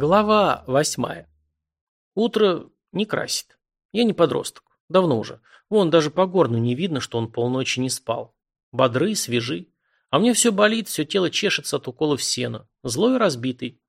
Глава восьмая. Утро не красит. Я не подросток. Давно уже. Вон, даже по горну не видно, что он полночи не спал. Бодры, свежи. А мне все болит, все тело чешется от уколов сена. Злой и разбитый.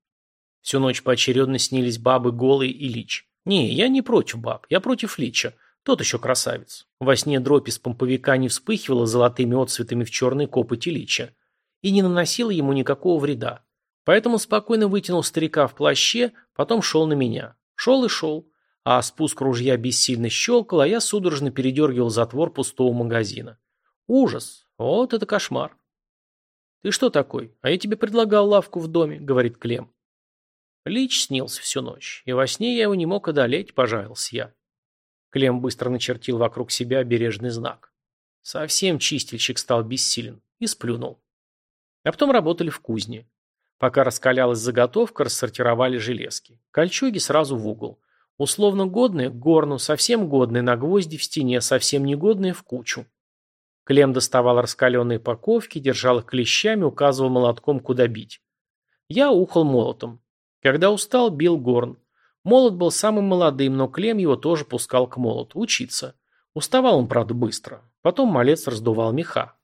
Всю ночь поочередно снились бабы голые и лич. Не, я не против баб, я против лича. Тот еще красавец. Во сне дробь из помповика не вспыхивала золотыми отцветами в черной копоти лича. И не наносила ему никакого вреда. Поэтому спокойно вытянул старика в плаще, потом шел на меня. Шел и шел. А спуск ружья бессильно щелкал, а я судорожно передергивал затвор пустого магазина. Ужас. Вот это кошмар. «Ты что такой? А я тебе предлагал лавку в доме», — говорит Клем. Лич снился всю ночь, и во сне я его не мог одолеть, пожалился я. Клем быстро начертил вокруг себя бережный знак. Совсем чистильщик стал бессилен и сплюнул. А потом работали в кузне. Пока раскалялась заготовка, рассортировали железки. Кольчуги сразу в угол. Условно годные – к горну, совсем годные на гвозди в стене, совсем негодные – в кучу. Клем доставал раскаленные паковки, держал их клещами, указывал молотком, куда бить. Я ухал молотом. Когда устал, бил горн. Молот был самым молодым, но Клем его тоже пускал к молоту, учиться. Уставал он, правда, быстро. Потом малец раздувал меха.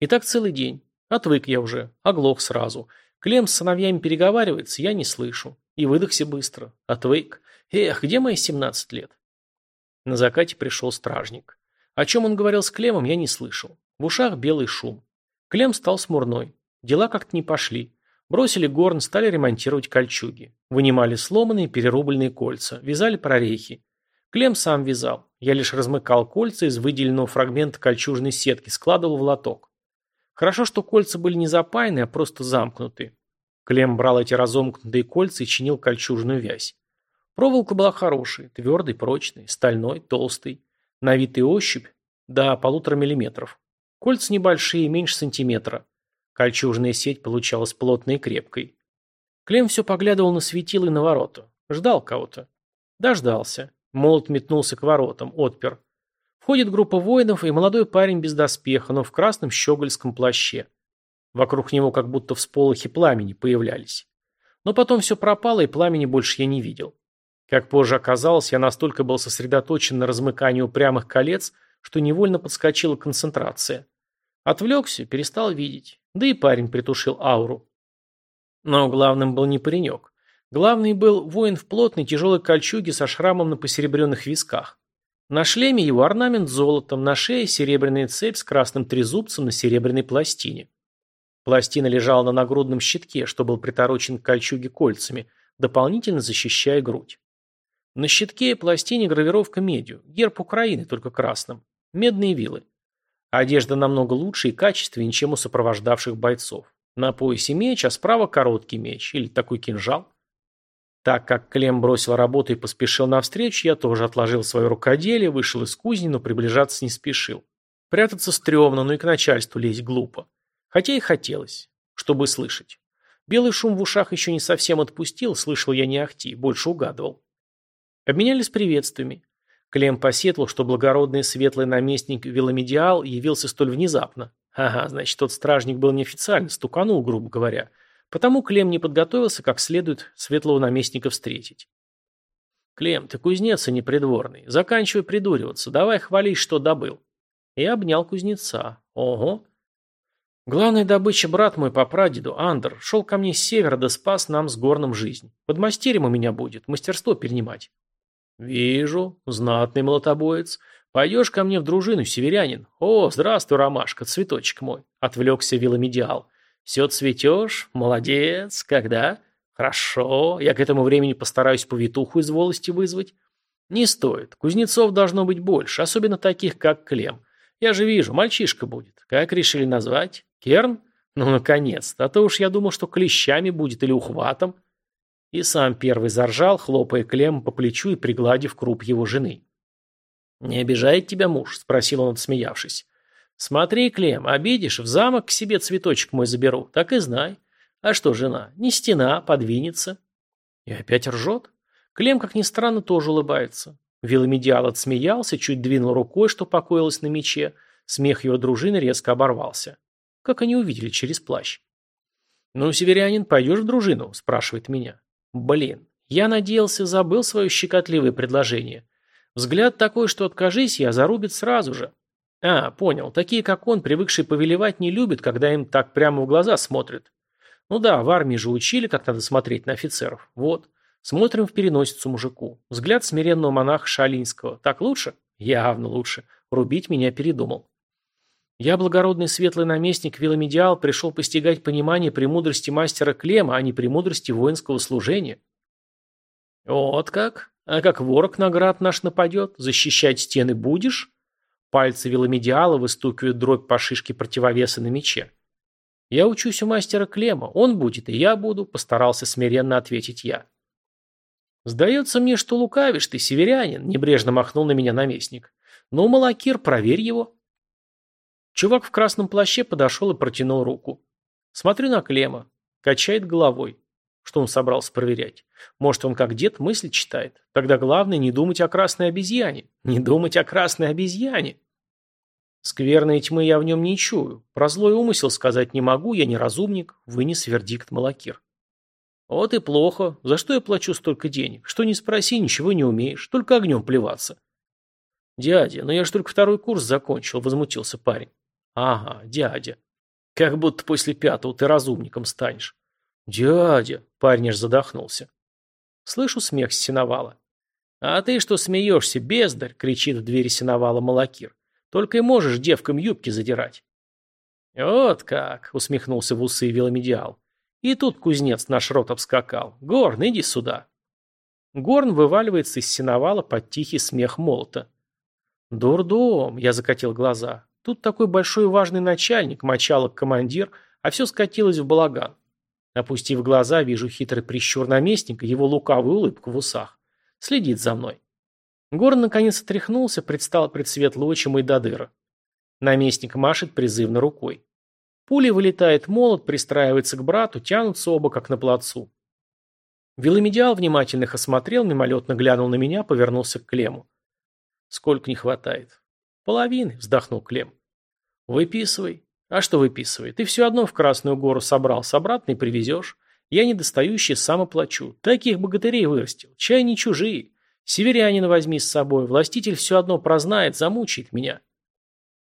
И так целый день. Отвык я уже, оглох сразу. Клем с сыновьями переговаривается, я не слышу. И выдохся быстро. Отвык. Эх, где мои 17 лет? На закате пришел стражник. О чем он говорил с Клемом, я не слышал. В ушах белый шум. Клем стал смурной. Дела как-то не пошли. Бросили горн, стали ремонтировать кольчуги. Вынимали сломанные перерубленные кольца, вязали прорехи. Клем сам вязал. Я лишь размыкал кольца из выделенного фрагмента кольчужной сетки, складывал в лоток. Хорошо, что кольца были не запаяны, а просто замкнуты. Клем брал эти разомкнутые кольца и чинил кольчужную вязь. Проволока была хорошей, твердой, прочной, стальной, толстой. На вид и ощупь до полутора миллиметров. Кольца небольшие, меньше сантиметра. Кольчужная сеть получалась плотной и крепкой. Клем все поглядывал на светило и на ворота. Ждал кого-то. Дождался. Молот метнулся к воротам, отпер. Входит группа воинов и молодой парень без доспеха, но в красном щегольском плаще. Вокруг него как будто всполохи пламени появлялись. Но потом все пропало, и пламени больше я не видел. Как позже оказалось, я настолько был сосредоточен на размыкании упрямых колец, что невольно подскочила концентрация. Отвлекся, перестал видеть. Да и парень притушил ауру. Но главным был не паренек. Главный был воин в плотной тяжелой кольчуге со шрамом на посеребренных висках. На шлеме его орнамент золотом, на шее серебряная цепь с красным трезубцем на серебряной пластине. Пластина лежала на нагрудном щитке, что был приторочен к кольчуге кольцами, дополнительно защищая грудь. На щитке и пластине гравировка медью, герб Украины, только красным. Медные вилы. Одежда намного лучше и качественнее, чем у сопровождавших бойцов. На поясе меч, а справа короткий меч, или такой кинжал. Так как Клем бросил работу и поспешил навстречу, я тоже отложил свое рукоделие, вышел из кузни, но приближаться не спешил. Прятаться стрёмно, но и к начальству лезть глупо. Хотя и хотелось, чтобы слышать. Белый шум в ушах еще не совсем отпустил, слышал я не ахти, больше угадывал. Обменялись приветствиями. Клем посетовал, что благородный светлый наместник Веломедиал явился столь внезапно. Ага, значит, тот стражник был неофициально, стуканул, грубо говоря. Потому Клем не подготовился как следует светлого наместника встретить. «Клем, ты кузнец, а не придворный. Заканчивай придуриваться. Давай хвались, что добыл». И обнял кузнеца. «Ого». «Главная добыча брат мой по прадеду, Андр, шел ко мне с севера да спас нам с горном жизнь. Под мастерем у меня будет, мастерство перенимать». «Вижу. Знатный молотобоец. Пойдешь ко мне в дружину, северянин. О, здравствуй, ромашка, цветочек мой», — отвлекся Виломедиал. Все цветешь? Молодец. Когда? Хорошо. Я к этому времени постараюсь повитуху из волости вызвать. Не стоит. Кузнецов должно быть больше, особенно таких, как Клем. Я же вижу, мальчишка будет. Как решили назвать? Керн? Ну, наконец-то. А то уж я думал, что клещами будет или ухватом. И сам первый заржал, хлопая Клем по плечу и пригладив круп его жены. «Не обижает тебя муж?» – спросил он, отсмеявшись. «Смотри, Клем, обидишь, в замок к себе цветочек мой заберу, так и знай. А что, жена, не стена, подвинется». И опять ржет. Клем, как ни странно, тоже улыбается. Веломедиал отсмеялся, чуть двинул рукой, что покоилась на мече. Смех его дружины резко оборвался. Как они увидели через плащ. «Ну, северянин, пойдешь в дружину?» – спрашивает меня. Блин, я надеялся, забыл свое щекотливое предложение. Взгляд такой, что откажись, я зарубит сразу же. А, понял, такие как он, привыкшие повелевать, не любят, когда им так прямо в глаза смотрят. Ну да, в армии же учили, как надо смотреть на офицеров. Вот. Смотрим в переносицу мужику. Взгляд смиренного монаха Шалинского. Так лучше? Явно лучше. Рубить меня передумал. Я, благородный светлый наместник Виломедиал, пришел постигать понимание премудрости мастера Клема, а не премудрости воинского служения. Вот как? А как ворог наград наш нападет? Защищать стены будешь? Пальцы веломедиала выстукивают дробь по шишке противовеса на мече. Я учусь у мастера Клема, он будет, и я буду, постарался смиренно ответить я. Сдается мне, что лукавишь ты, северянин, небрежно махнул на меня наместник. Ну, Малакир, проверь его. Чувак в красном плаще подошел и протянул руку. Смотрю на Клема, качает головой. Что он собрался проверять? Может, он как дед мысли читает? Тогда главное не думать о красной обезьяне. Не думать о красной обезьяне. Скверной тьмы я в нем не чую. Про злой умысел сказать не могу, я не разумник, вынес вердикт Малакир. Вот и плохо. За что я плачу столько денег? Что не спроси, ничего не умеешь, только огнем плеваться. Дядя, ну я ж только второй курс закончил, возмутился парень. Ага, дядя. Как будто после пятого ты разумником станешь. «Дядя!» – парень задохнулся. Слышу смех с сеновала. «А ты что смеешься, бездарь?» – кричит в двери сеновала Малакир. «Только и можешь девкам юбки задирать». «Вот как!» – усмехнулся в усы веломедиал. И тут кузнец наш рот обскакал. «Горн, иди сюда!» Горн вываливается из сеновала под тихий смех молота. «Дурдом!» – я закатил глаза. «Тут такой большой важный начальник, мочалок-командир, а все скатилось в балаган. Опустив глаза, вижу хитрый прищур наместника, его лукавую улыбку в усах. Следит за мной. Горн наконец отряхнулся, предстал пред светлоочим и додыра. Наместник машет призывно рукой. Пули вылетает молот, пристраивается к брату, тянутся оба, как на плацу. Веломедиал внимательно их осмотрел, мимолетно глянул на меня, повернулся к Клему. «Сколько не хватает?» «Половины», — вздохнул Клем. «Выписывай. А что выписывай? Ты все одно в Красную гору собрался, обратно и привезешь. Я недостающий сам оплачу. Таких богатырей вырастил. Чай не чужие. Северянина возьми с собой. Властитель все одно прознает, замучает меня.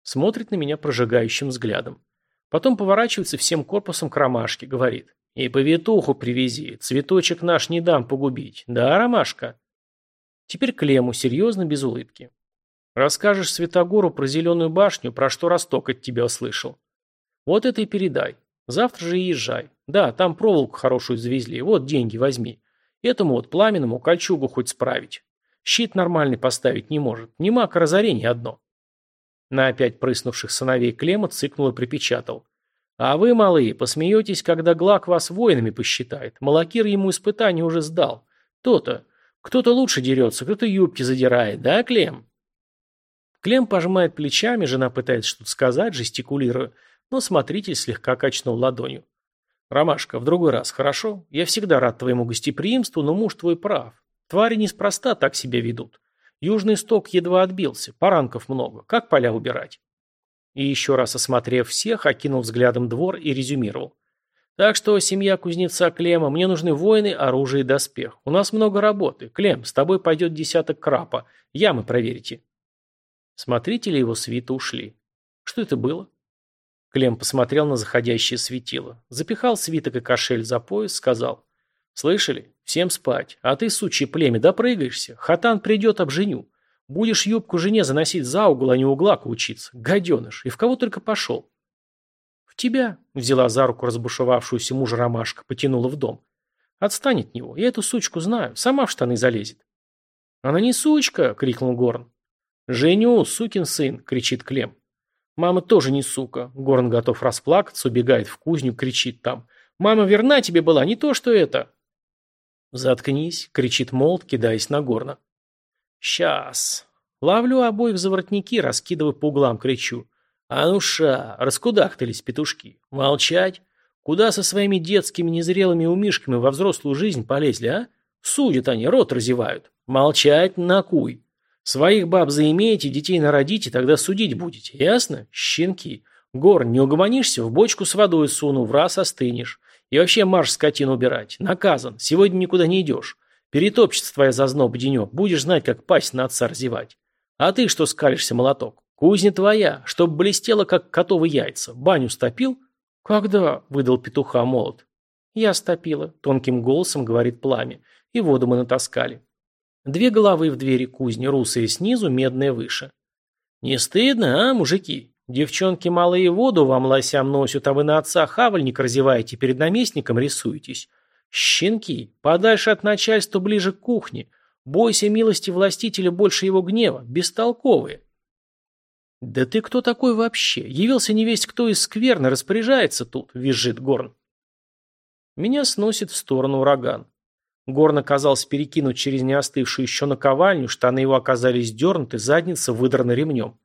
Смотрит на меня прожигающим взглядом. Потом поворачивается всем корпусом к ромашке, говорит. И повитуху привези. Цветочек наш не дам погубить. Да, ромашка? Теперь Клему, серьезно, без улыбки. Расскажешь Святогору про зеленую башню, про что Росток от тебя услышал. Вот это и передай. Завтра же езжай. Да, там проволоку хорошую завезли. Вот деньги возьми. Этому вот пламенному кольчугу хоть справить. Щит нормальный поставить не может. Не маг, а разорение одно. На опять прыснувших сыновей Клема цыкнул и припечатал. А вы, малые, посмеетесь, когда Глак вас воинами посчитает. Малакир ему испытание уже сдал. То-то. Кто-то лучше дерется, кто-то юбки задирает, да, Клем? Клем пожимает плечами, жена пытается что-то сказать, жестикулируя но смотритель слегка качнул ладонью. «Ромашка, в другой раз, хорошо? Я всегда рад твоему гостеприимству, но муж твой прав. Твари неспроста так себя ведут. Южный сток едва отбился, поранков много. Как поля убирать?» И еще раз осмотрев всех, окинул взглядом двор и резюмировал. «Так что, семья кузнеца Клема, мне нужны воины, оружие и доспех. У нас много работы. Клем, с тобой пойдет десяток крапа. Ямы проверите». Смотрители его свита ушли. Что это было? Клем посмотрел на заходящее светило. Запихал свиток и кошель за пояс, сказал. «Слышали? Всем спать. А ты, сучье племя, допрыгаешься. Хатан придет, обженю. Будешь юбку жене заносить за угол, а не углаку учиться. Гаденыш. И в кого только пошел?» «В тебя», — взяла за руку разбушевавшуюся мужа ромашка, потянула в дом. «Отстань от него. Я эту сучку знаю. Сама в штаны залезет». «Она не сучка!» — крикнул Горн. «Женю, сукин сын!» — кричит Клем. Мама тоже не сука. Горн готов расплакаться, убегает в кузню, кричит там. «Мама верна тебе была, не то что это!» «Заткнись!» — кричит Молд, кидаясь на Горна. «Сейчас!» Ловлю обоих за воротники, раскидываю по углам, кричу. «А ну ша! Раскудахтались петушки! Молчать! Куда со своими детскими незрелыми умишками во взрослую жизнь полезли, а? Судят они, рот разевают! Молчать на куй!» Своих баб заимеете, детей народите, тогда судить будете. Ясно? Щенки. Гор, не угомонишься, в бочку с водой суну, в раз остынешь. И вообще марш скотину убирать. Наказан. Сегодня никуда не идешь. Перетопчется твоя зазноб денек. Будешь знать, как пасть на отца разевать. А ты что скалишься, молоток? Кузня твоя, чтоб блестела, как котовы яйца. Баню стопил? Когда? Выдал петуха молот. Я стопила. Тонким голосом говорит пламя. И воду мы натаскали. Две головы в двери кузни, русые снизу, медные выше. Не стыдно, а, мужики? Девчонки малые воду вам лосям носят, а вы на отца хавальник разеваете, перед наместником рисуетесь. Щенки, подальше от начальства, ближе к кухне. Бойся милости властителя больше его гнева, бестолковые. Да ты кто такой вообще? Явился невесть кто из скверны, распоряжается тут, визжит Горн. Меня сносит в сторону ураган. Горн оказался перекинут через неостывшую еще наковальню, штаны его оказались дернуты, задница выдрана ремнем.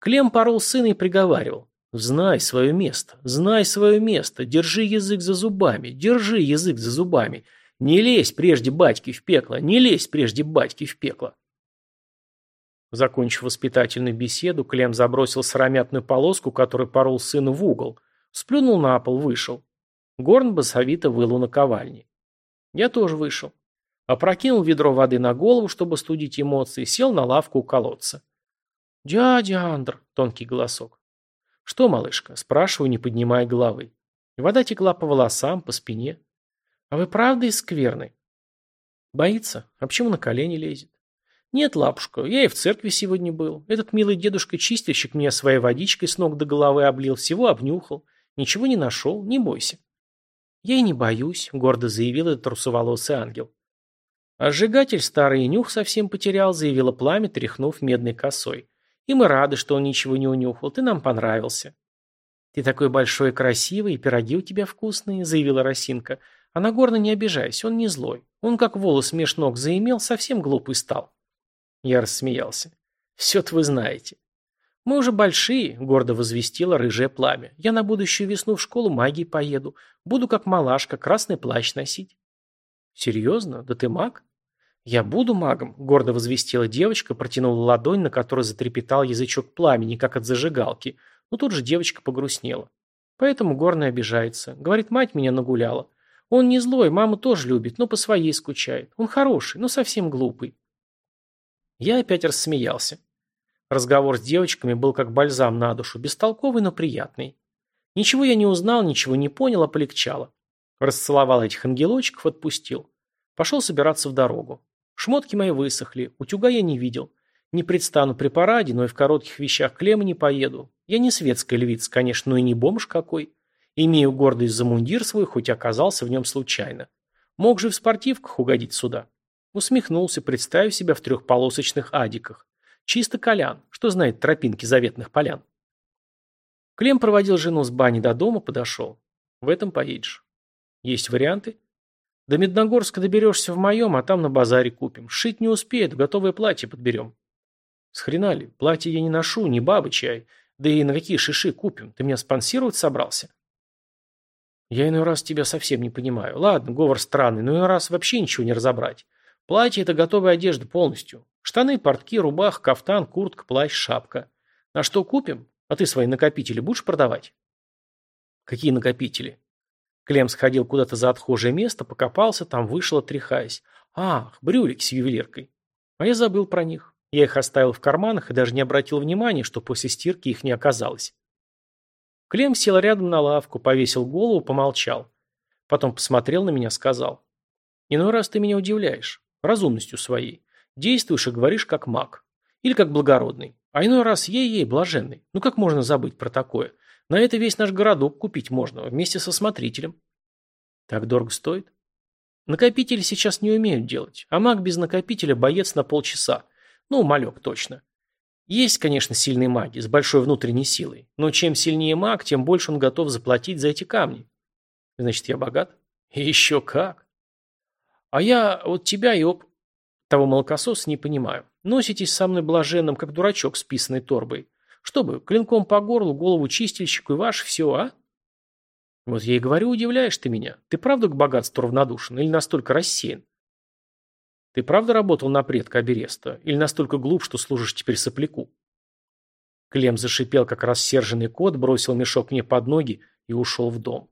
Клем порол сына и приговаривал. «Знай свое место, знай свое место, держи язык за зубами, держи язык за зубами. Не лезь прежде батьки в пекло, не лезь прежде батьки в пекло». Закончив воспитательную беседу, Клем забросил сыромятную полоску, которую порол сыну в угол, сплюнул на пол, вышел. Горн басовито выл у наковальни. Я тоже вышел. Опрокинул ведро воды на голову, чтобы студить эмоции, сел на лавку у колодца. «Дядя Андр!» — тонкий голосок. «Что, малышка?» — спрашиваю, не поднимая головы. Вода текла по волосам, по спине. «А вы правда из скверной?» «Боится? А почему на колени лезет?» «Нет, лапушка, я и в церкви сегодня был. Этот милый дедушка-чистильщик меня своей водичкой с ног до головы облил, всего обнюхал. Ничего не нашел, не бойся». «Я и не боюсь», — гордо заявил этот русоволосый ангел. Сжигатель старый нюх совсем потерял, заявила пламя, тряхнув медной косой. И мы рады, что он ничего не унюхал. Ты нам понравился. Ты такой большой и красивый, и пироги у тебя вкусные, заявила Росинка. А на Горна не обижайся, он не злой. Он как волос меж ног заимел, совсем глупый стал. Я рассмеялся. Все-то вы знаете. Мы уже большие, гордо возвестила рыжее пламя. Я на будущую весну в школу магии поеду. Буду как малашка, красный плащ носить. Серьезно? Да ты маг? «Я буду магом», — гордо возвестила девочка, протянула ладонь, на которой затрепетал язычок пламени, как от зажигалки. Но тут же девочка погрустнела. Поэтому Горный обижается. Говорит, мать меня нагуляла. Он не злой, маму тоже любит, но по своей скучает. Он хороший, но совсем глупый. Я опять рассмеялся. Разговор с девочками был как бальзам на душу, бестолковый, но приятный. Ничего я не узнал, ничего не понял, а полегчало. Расцеловал этих ангелочков, отпустил. Пошел собираться в дорогу. Шмотки мои высохли, утюга я не видел. Не предстану при параде, но и в коротких вещах клемма не поеду. Я не светская львица, конечно, но и не бомж какой. Имею гордость за мундир свой, хоть оказался в нем случайно. Мог же в спортивках угодить сюда. Усмехнулся, представив себя в трехполосочных адиках. Чисто колян, что знает тропинки заветных полян. Клем проводил жену с бани до дома, подошел. В этом поедешь. Есть варианты? До Медногорска доберешься в моем, а там на базаре купим. Шить не успеет, готовое платье подберем. С ли? Платье я не ношу, не бабы чай. Да и на какие шиши купим? Ты меня спонсировать собрался? Я иной раз тебя совсем не понимаю. Ладно, говор странный, но иной раз вообще ничего не разобрать. Платье – это готовая одежда полностью. Штаны, портки, рубах, кафтан, куртка, плащ, шапка. На что купим? А ты свои накопители будешь продавать? Какие накопители? Клем сходил куда-то за отхожее место, покопался, там вышел, отряхаясь. Ах, брюлики с ювелиркой. А я забыл про них. Я их оставил в карманах и даже не обратил внимания, что после стирки их не оказалось. Клем сел рядом на лавку, повесил голову, помолчал. Потом посмотрел на меня, сказал. «Иной раз ты меня удивляешь. Разумностью своей. Действуешь и говоришь как маг. Или как благородный. А иной раз ей-ей блаженный. Ну как можно забыть про такое? На это весь наш городок купить можно, вместе со смотрителем. Так дорого стоит? Накопители сейчас не умеют делать, а маг без накопителя боец на полчаса. Ну, малек точно. Есть, конечно, сильные маги с большой внутренней силой, но чем сильнее маг, тем больше он готов заплатить за эти камни. Значит, я богат? Еще как. А я вот тебя и об... Того молокососа не понимаю. Носитесь со мной блаженным, как дурачок с писаной торбой. Чтобы клинком по горлу, голову чистильщику и ваш все, а? Вот я и говорю, удивляешь ты меня. Ты правда к богатству равнодушен или настолько рассеян? Ты правда работал на предка Абереста или настолько глуп, что служишь теперь сопляку? Клем зашипел, как рассерженный кот, бросил мешок мне под ноги и ушел в дом.